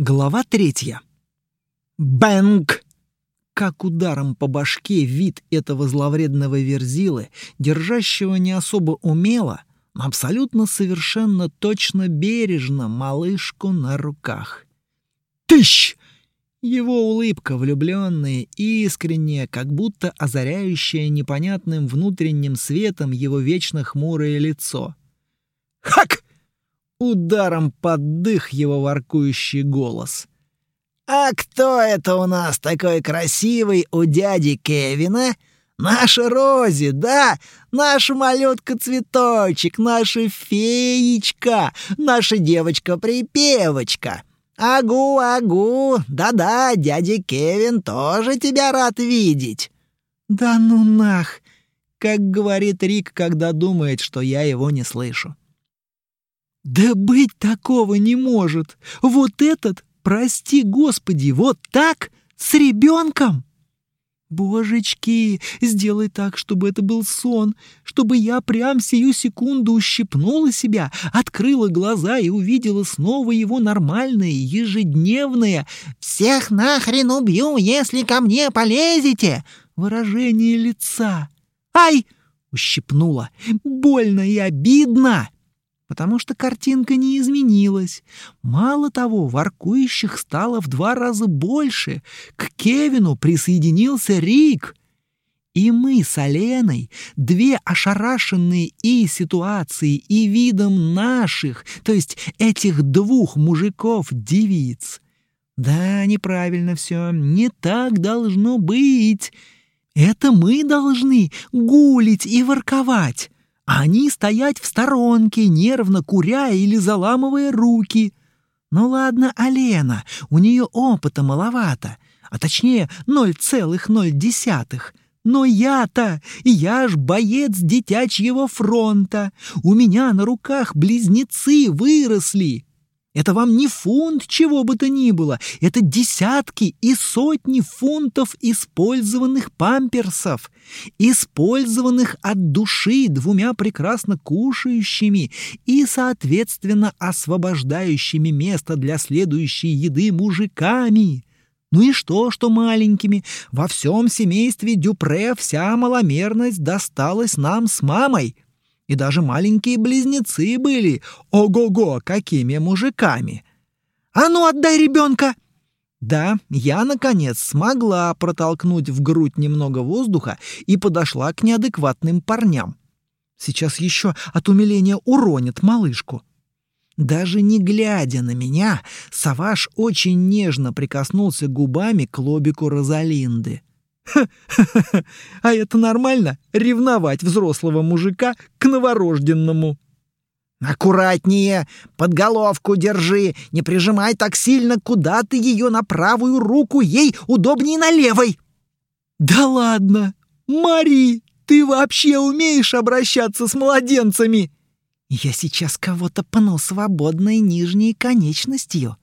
Глава третья. Бэнг! Как ударом по башке вид этого зловредного верзилы, держащего не особо умело, но абсолютно совершенно точно бережно малышку на руках. Тыщ! Его улыбка, влюбленная и искренняя, как будто озаряющая непонятным внутренним светом его вечно хмурое лицо. Хак! Ударом под дых его воркующий голос. «А кто это у нас такой красивый у дяди Кевина?» Наша Рози, да, наша малютка-цветочек, наша феечка, наша девочка-припевочка. Агу, агу, да-да, дядя Кевин тоже тебя рад видеть. Да ну нах, как говорит Рик, когда думает, что я его не слышу. Да быть такого не может. Вот этот, прости господи, вот так, с ребенком? Божечки, сделай так, чтобы это был сон, чтобы я прям сию секунду ущипнула себя, открыла глаза и увидела снова его нормальное, ежедневное «Всех нахрен убью, если ко мне полезете!» выражение лица. «Ай!» — ущипнула. «Больно и обидно!» Потому что картинка не изменилась. Мало того, воркующих стало в два раза больше. К Кевину присоединился Рик. И мы с Оленой, две ошарашенные и ситуацией, и видом наших, то есть этих двух мужиков-девиц. Да, неправильно все, не так должно быть. Это мы должны гулить и ворковать а они стоять в сторонке, нервно куря или заламывая руки. Ну ладно, Алена, у нее опыта маловато, а точнее 0,0. Но я-то, я ж боец детячьего фронта. У меня на руках близнецы выросли. Это вам не фунт чего бы то ни было, это десятки и сотни фунтов использованных памперсов, использованных от души двумя прекрасно кушающими и, соответственно, освобождающими место для следующей еды мужиками. Ну и что, что маленькими? Во всем семействе Дюпре вся маломерность досталась нам с мамой. И даже маленькие близнецы были. Ого-го, какими мужиками! «А ну, отдай ребенка!» Да, я, наконец, смогла протолкнуть в грудь немного воздуха и подошла к неадекватным парням. Сейчас еще от умиления уронит малышку. Даже не глядя на меня, Саваш очень нежно прикоснулся губами к лобику Розалинды. А это нормально — ревновать взрослого мужика к новорожденному. «Аккуратнее! Под головку держи! Не прижимай так сильно, куда ты ее на правую руку, ей удобнее на левой!» «Да ладно! Мари, ты вообще умеешь обращаться с младенцами?» «Я сейчас кого-то пну свободной нижней конечностью».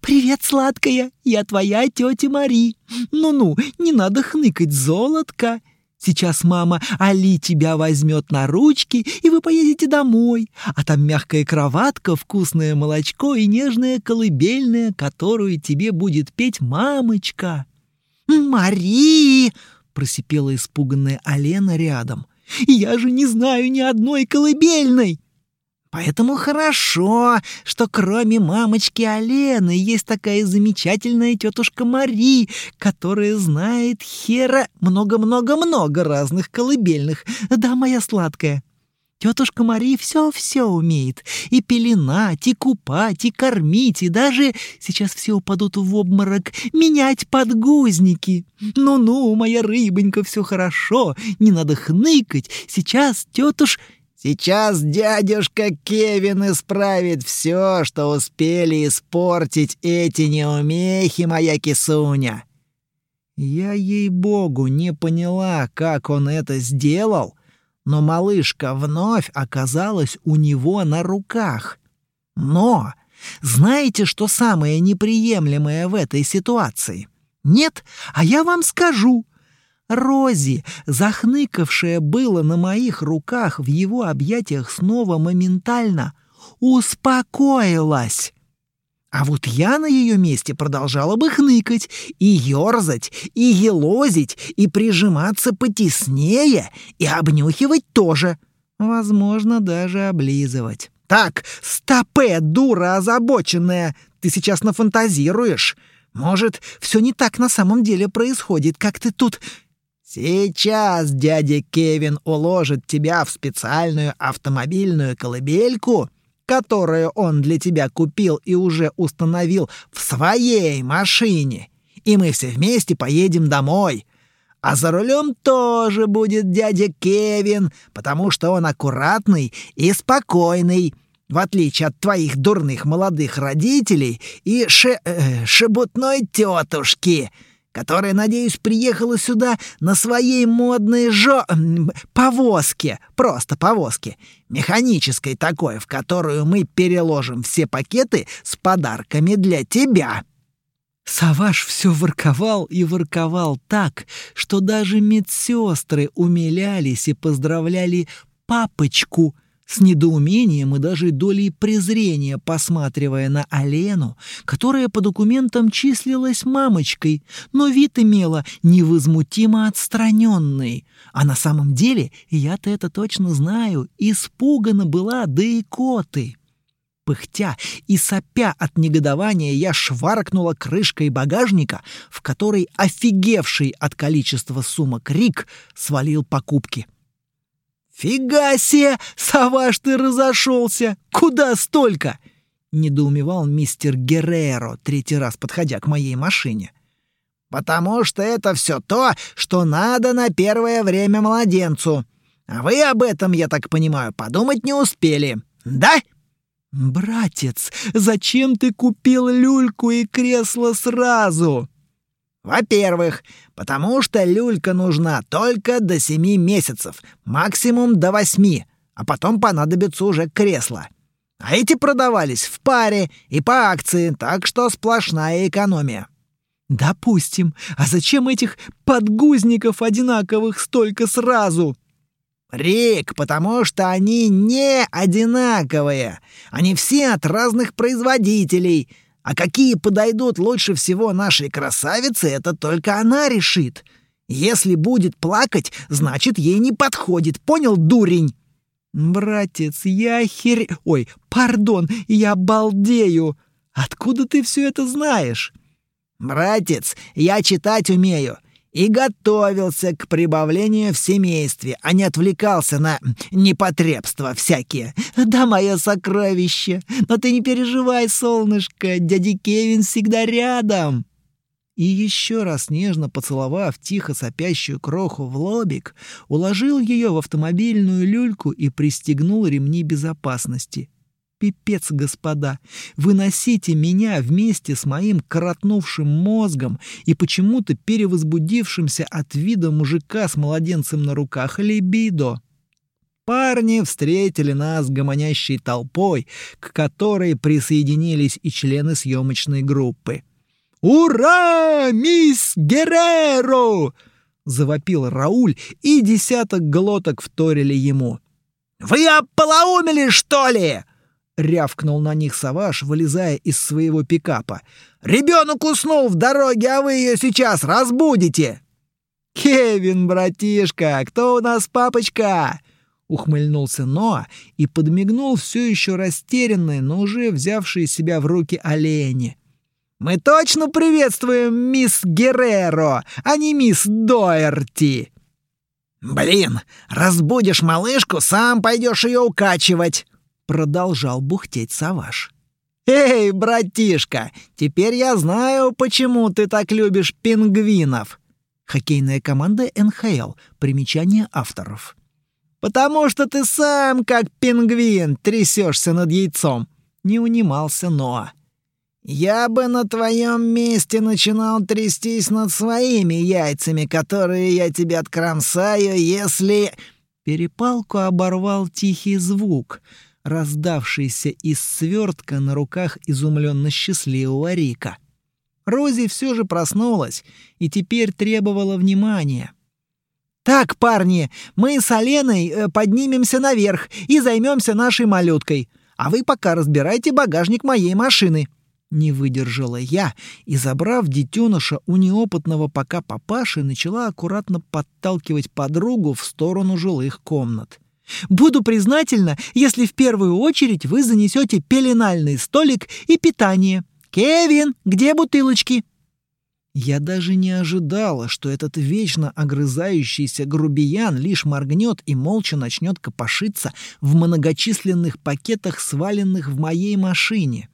«Привет, сладкая, я твоя тетя Мари. Ну-ну, не надо хныкать, золотко. Сейчас мама Али тебя возьмет на ручки, и вы поедете домой. А там мягкая кроватка, вкусное молочко и нежная колыбельная, которую тебе будет петь мамочка». «Мари!» — просипела испуганная Алена рядом. «Я же не знаю ни одной колыбельной!» Поэтому хорошо, что кроме мамочки Алены есть такая замечательная тетушка Мари, которая знает хера много-много-много разных колыбельных. Да, моя сладкая. Тетушка Мари все-все умеет. И пеленать, и купать, и кормить, и даже, сейчас все упадут в обморок, менять подгузники. Ну-ну, моя рыбонька, все хорошо, не надо хныкать. Сейчас тетуш... Сейчас дядюшка Кевин исправит все, что успели испортить эти неумехи, моя кисуня». Я, ей-богу, не поняла, как он это сделал, но малышка вновь оказалась у него на руках. Но знаете, что самое неприемлемое в этой ситуации? Нет, а я вам скажу — Рози, захныкавшая было на моих руках в его объятиях снова моментально, успокоилась. А вот я на ее месте продолжала бы хныкать, и ерзать, и елозить, и прижиматься потеснее, и обнюхивать тоже. Возможно, даже облизывать. Так, стопе, дура озабоченная, ты сейчас нафантазируешь. Может, все не так на самом деле происходит, как ты тут... Сейчас дядя Кевин уложит тебя в специальную автомобильную колыбельку, которую он для тебя купил и уже установил в своей машине, и мы все вместе поедем домой. А за рулем тоже будет дядя Кевин, потому что он аккуратный и спокойный, в отличие от твоих дурных молодых родителей и ше э, шебутной тетушки, которая, надеюсь, приехала сюда на своей модной жо... повозке, просто повозке, механической такой, в которую мы переложим все пакеты с подарками для тебя». Саваш все ворковал и ворковал так, что даже медсестры умилялись и поздравляли папочку — с недоумением и даже долей презрения посматривая на Алену, которая по документам числилась мамочкой, но вид имела невозмутимо отстраненный. А на самом деле, я-то это точно знаю, испугана была да и коты. Пыхтя и сопя от негодования я шваркнула крышкой багажника, в который офигевший от количества сумок Рик свалил покупки. — «Фига себе! Саваш, ты разошелся! Куда столько?» — недоумевал мистер Герреро, третий раз подходя к моей машине. «Потому что это все то, что надо на первое время младенцу. А вы об этом, я так понимаю, подумать не успели, да?» «Братец, зачем ты купил люльку и кресло сразу?» Во-первых, потому что люлька нужна только до семи месяцев, максимум до восьми, а потом понадобится уже кресло. А эти продавались в паре и по акции, так что сплошная экономия. Допустим. А зачем этих подгузников одинаковых столько сразу? Рик, потому что они не одинаковые. Они все от разных производителей — а какие подойдут лучше всего нашей красавице, это только она решит. Если будет плакать, значит, ей не подходит. Понял, дурень? Братец, я хер... Ой, пардон, я балдею. Откуда ты все это знаешь? Братец, я читать умею и готовился к прибавлению в семействе, а не отвлекался на непотребства всякие. Да, мое сокровище, но ты не переживай, солнышко, дядя Кевин всегда рядом». И еще раз нежно поцеловав тихо сопящую кроху в лобик, уложил ее в автомобильную люльку и пристегнул ремни безопасности. Пипец, господа, выносите меня вместе с моим коротнувшим мозгом и почему-то перевозбудившимся от вида мужика с младенцем на руках либидо. Парни встретили нас гомонящей толпой, к которой присоединились и члены съемочной группы. «Ура, мисс Герреро!» — завопил Рауль, и десяток глоток вторили ему. «Вы ополоумели, что ли?» — рявкнул на них Саваш, вылезая из своего пикапа. «Ребенок уснул в дороге, а вы ее сейчас разбудите!» «Кевин, братишка, кто у нас папочка?» Ухмыльнулся Ноа и подмигнул все еще растерянной, но уже взявшей себя в руки олени. «Мы точно приветствуем мисс Герреро, а не мисс Доерти!» «Блин, разбудишь малышку, сам пойдешь ее укачивать!» Продолжал бухтеть Саваш. «Эй, братишка, теперь я знаю, почему ты так любишь пингвинов!» Хоккейная команда НХЛ. Примечание авторов. «Потому что ты сам, как пингвин, трясешься над яйцом!» Не унимался Ноа. «Я бы на твоем месте начинал трястись над своими яйцами, которые я тебе откромсаю, если...» Перепалку оборвал тихий звук — раздавшийся из свертка на руках изумленно счастливого Рика. Рози все же проснулась и теперь требовала внимания. «Так, парни, мы с Оленой э, поднимемся наверх и займемся нашей малюткой, а вы пока разбирайте багажник моей машины. Не выдержала я и, забрав детеныша у неопытного пока папаши, начала аккуратно подталкивать подругу в сторону жилых комнат. «Буду признательна, если в первую очередь вы занесете пеленальный столик и питание. Кевин, где бутылочки?» Я даже не ожидала, что этот вечно огрызающийся грубиян лишь моргнет и молча начнет копошиться в многочисленных пакетах, сваленных в моей машине.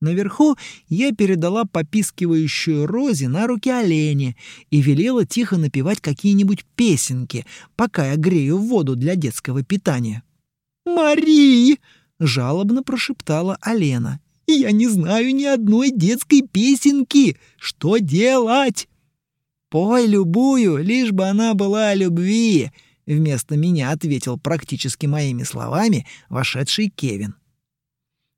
Наверху я передала попискивающую Розе на руки оленя и велела тихо напевать какие-нибудь песенки, пока я грею воду для детского питания. «Мари!» — жалобно прошептала Алена. «Я не знаю ни одной детской песенки. Что делать?» «Пой любую, лишь бы она была о любви», — вместо меня ответил практически моими словами вошедший Кевин.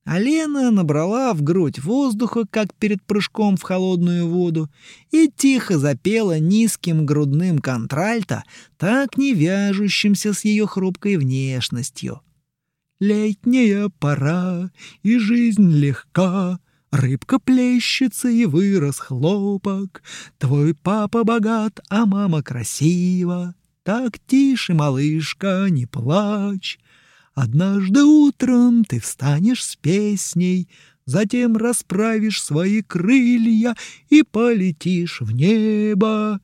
А Лена набрала в грудь воздуха, как перед прыжком в холодную воду, и тихо запела низким грудным контральто, так не вяжущимся с ее хрупкой внешностью. «Летняя пора, и жизнь легка», Рыбка плещется и вырос хлопок. Твой папа богат, а мама красива. Так тише, малышка, не плачь. Однажды утром ты встанешь с песней, Затем расправишь свои крылья и полетишь в небо.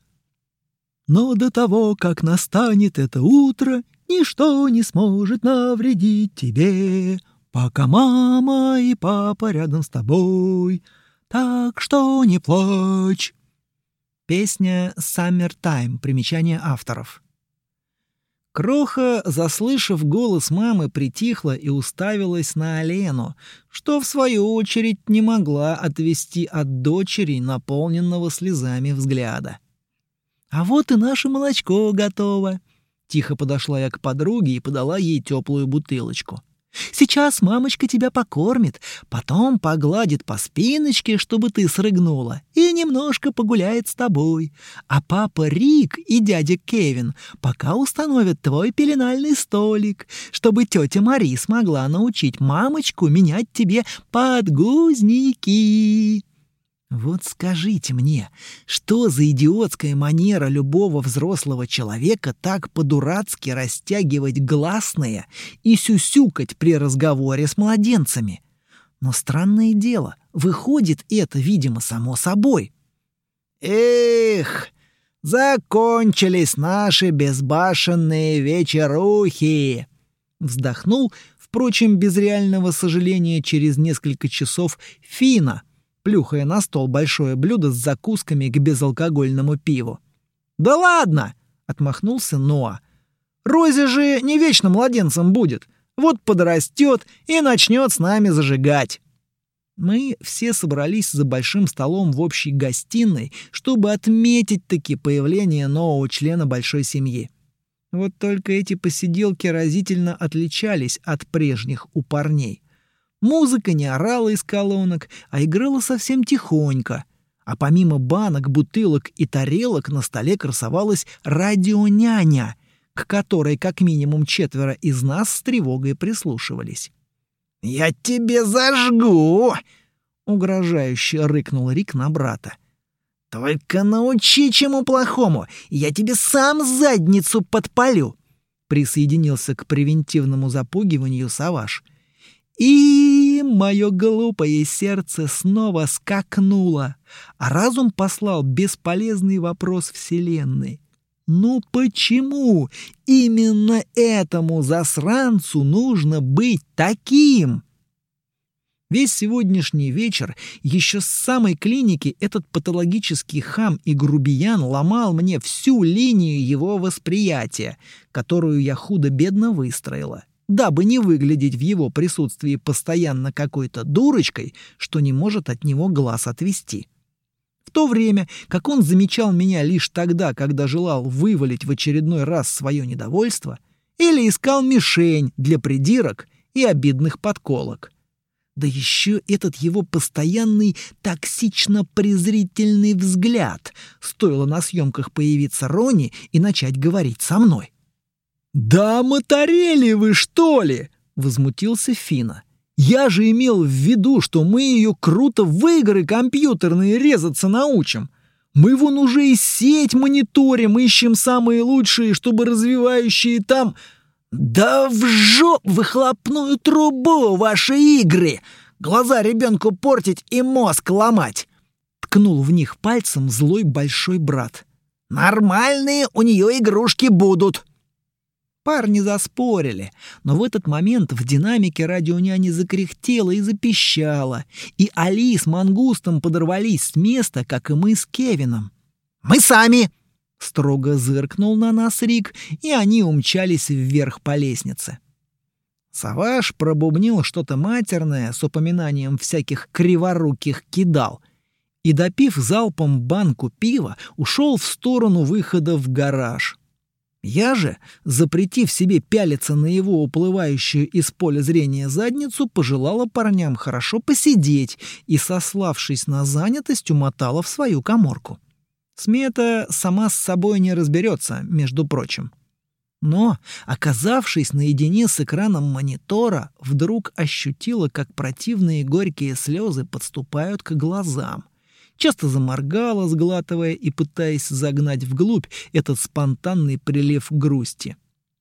Но до того, как настанет это утро, Ничто не сможет навредить тебе, Пока мама и папа рядом с тобой. Так что не плачь. Песня «Summertime» примечание авторов. Кроха, заслышав голос мамы, притихла и уставилась на Алену, что, в свою очередь, не могла отвести от дочери наполненного слезами взгляда. «А вот и наше молочко готово!» Тихо подошла я к подруге и подала ей теплую бутылочку. Сейчас мамочка тебя покормит, потом погладит по спиночке, чтобы ты срыгнула, и немножко погуляет с тобой. А папа Рик и дядя Кевин пока установят твой пеленальный столик, чтобы тетя Мари смогла научить мамочку менять тебе подгузники. Вот скажите мне, что за идиотская манера любого взрослого человека так по-дурацки растягивать гласные и сюсюкать при разговоре с младенцами? Но странное дело, выходит это, видимо, само собой. Эх, закончились наши безбашенные вечерухи! Вздохнул, впрочем, без реального сожаления через несколько часов Фина — плюхая на стол большое блюдо с закусками к безалкогольному пиву. «Да ладно!» — отмахнулся Ноа. «Рози же не вечно младенцем будет. Вот подрастет и начнет с нами зажигать». Мы все собрались за большим столом в общей гостиной, чтобы отметить таки появление нового члена большой семьи. Вот только эти посиделки разительно отличались от прежних у парней. Музыка не орала из колонок, а играла совсем тихонько. А помимо банок, бутылок и тарелок на столе красовалась радионяня, к которой как минимум четверо из нас с тревогой прислушивались. «Я тебе зажгу!» — угрожающе рыкнул Рик на брата. «Только научи чему плохому, я тебе сам задницу подпалю!» Присоединился к превентивному запугиванию Саваш — и мое глупое сердце снова скакнуло, а разум послал бесполезный вопрос Вселенной. Ну почему именно этому засранцу нужно быть таким? Весь сегодняшний вечер еще с самой клиники этот патологический хам и грубиян ломал мне всю линию его восприятия, которую я худо-бедно выстроила дабы не выглядеть в его присутствии постоянно какой-то дурочкой, что не может от него глаз отвести. В то время, как он замечал меня лишь тогда, когда желал вывалить в очередной раз свое недовольство, или искал мишень для придирок и обидных подколок. Да еще этот его постоянный токсично-презрительный взгляд, стоило на съемках появиться Рони и начать говорить со мной. «Да моторели вы, что ли?» — возмутился Фина. Я же имел в виду, что мы ее круто в игры компьютерные резаться научим. Мы вон уже и сеть мониторим, ищем самые лучшие, чтобы развивающие там... Да в жоп выхлопную трубу ваши игры! Глаза ребенку портить и мозг ломать!» Ткнул в них пальцем злой большой брат. «Нормальные у нее игрушки будут!» Парни заспорили, но в этот момент в динамике радионяни закряхтело и запищало, и Али с Мангустом подорвались с места, как и мы с Кевином. «Мы сами!» — строго зыркнул на нас Рик, и они умчались вверх по лестнице. Саваш пробубнил что-то матерное с упоминанием всяких криворуких кидал и, допив залпом банку пива, ушел в сторону выхода в гараж. Я же, запретив себе пялиться на его уплывающую из поля зрения задницу, пожелала парням хорошо посидеть и, сославшись на занятость, умотала в свою коморку. Смета сама с собой не разберется, между прочим. Но, оказавшись наедине с экраном монитора, вдруг ощутила, как противные горькие слезы подступают к глазам — часто заморгала, сглатывая и пытаясь загнать вглубь этот спонтанный прилив грусти.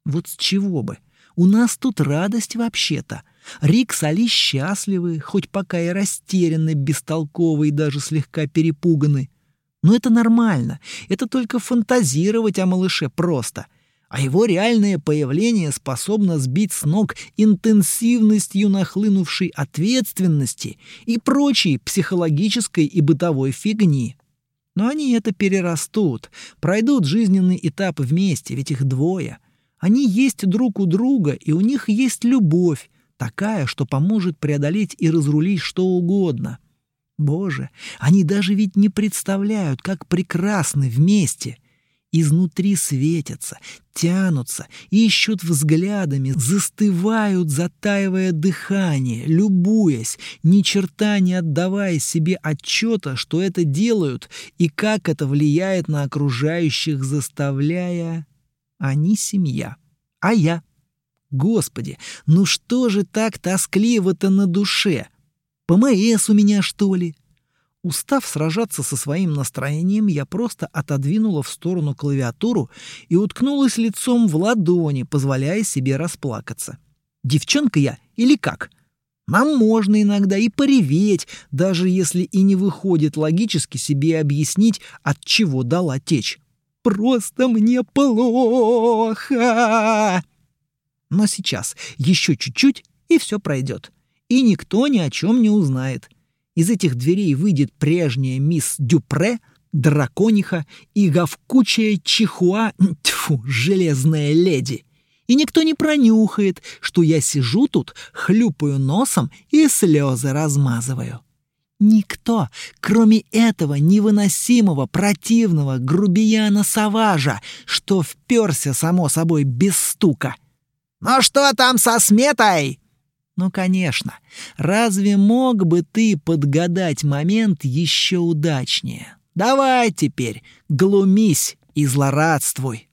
Вот с чего бы? У нас тут радость вообще-то. Рик с Али счастливы, хоть пока и растеряны, бестолковы и даже слегка перепуганы. Но это нормально. Это только фантазировать о малыше просто — а его реальное появление способно сбить с ног интенсивностью нахлынувшей ответственности и прочей психологической и бытовой фигни. Но они это перерастут, пройдут жизненный этап вместе, ведь их двое. Они есть друг у друга, и у них есть любовь, такая, что поможет преодолеть и разрулить что угодно. Боже, они даже ведь не представляют, как прекрасны вместе — изнутри светятся, тянутся, ищут взглядами, застывают, затаивая дыхание, любуясь, ни черта не отдавая себе отчета, что это делают и как это влияет на окружающих, заставляя... Они семья, а я... Господи, ну что же так тоскливо-то на душе? ПМС у меня, что ли? Устав сражаться со своим настроением, я просто отодвинула в сторону клавиатуру и уткнулась лицом в ладони, позволяя себе расплакаться. Девчонка я или как? Нам можно иногда и пореветь, даже если и не выходит логически себе объяснить, от чего дала течь. Просто мне плохо. Но сейчас еще чуть-чуть, и все пройдет. И никто ни о чем не узнает. Из этих дверей выйдет прежняя мисс Дюпре, дракониха и говкучая чихуа, тьфу, железная леди. И никто не пронюхает, что я сижу тут, хлюпаю носом и слезы размазываю. Никто, кроме этого невыносимого, противного грубияна-саважа, что вперся, само собой, без стука. «Ну что там со сметой?» Ну, конечно, разве мог бы ты подгадать момент еще удачнее? Давай теперь, глумись и злорадствуй.